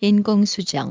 인공수정.